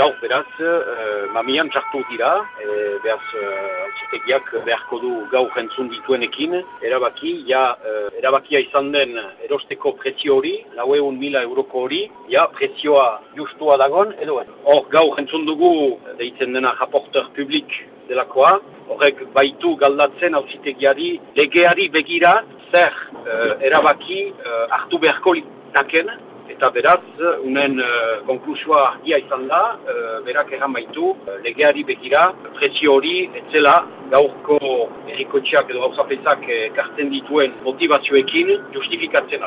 Gaur beraz, uh, mamian txartu dira, e, behaz, uh, beharko du gaur entzun dituenekin, erabaki, ja, uh, erabakia izan den erosteko prezio hori, lau egun mila euroko hori, ja, prezioa justua dagon, edo Hor, gaur entzun dugu, deitzen dena raporter publik delakoa, horrek baitu galdatzen hauzitegiari, legeari begira, zer erabaki uh, hartu beharko litaken, eta beraz, unen uh, konklusioa argia izan da, uh, berak eran baitu, uh, legeari begira, prezio hori, etzela, gaurko erikotxeak edo gauzapezak kartzen dituen motivazioekin justifikatzen